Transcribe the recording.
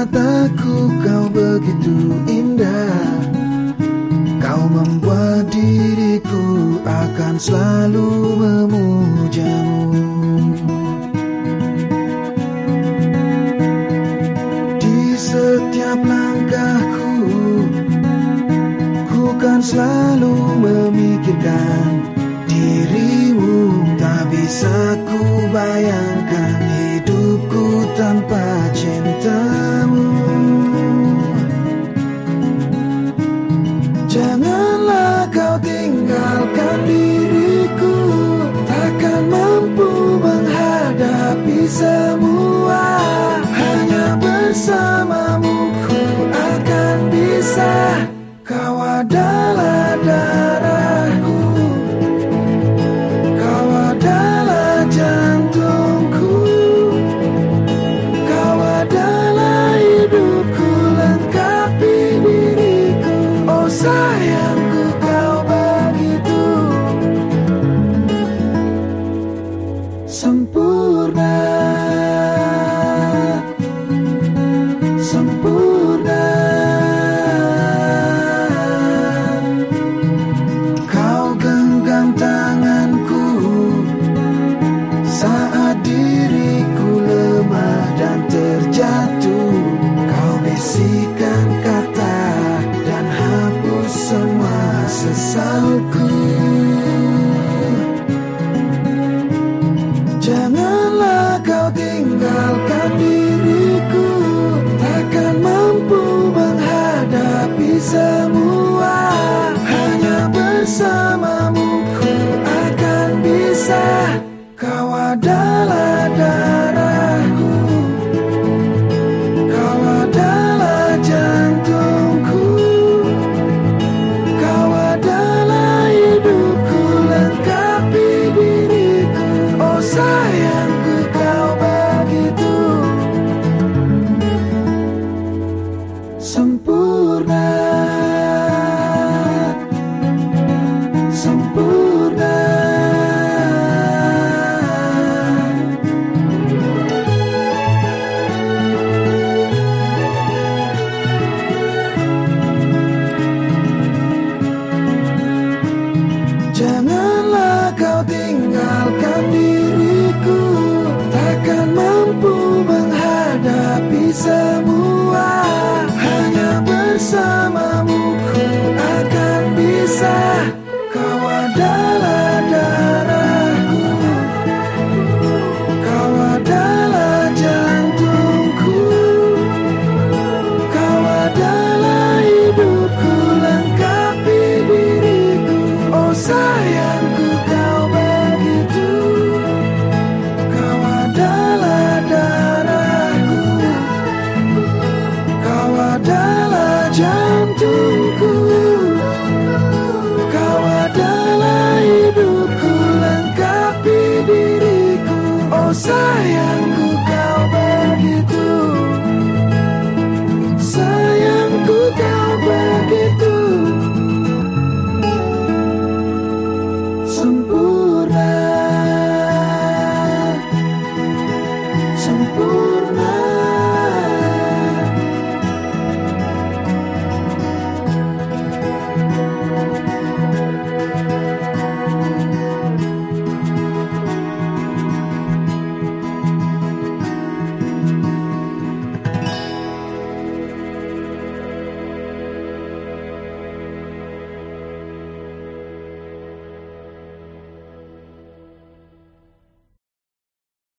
mataku kau begitu indah. Kau membuat diriku akan selalu memujamu selalu memikirkan dirimu Tak bisa ku bayangkan hidupku tanpa cintamu. Janganlah kau tinggalkan diriku Takkan mampu menghadapi semua Sa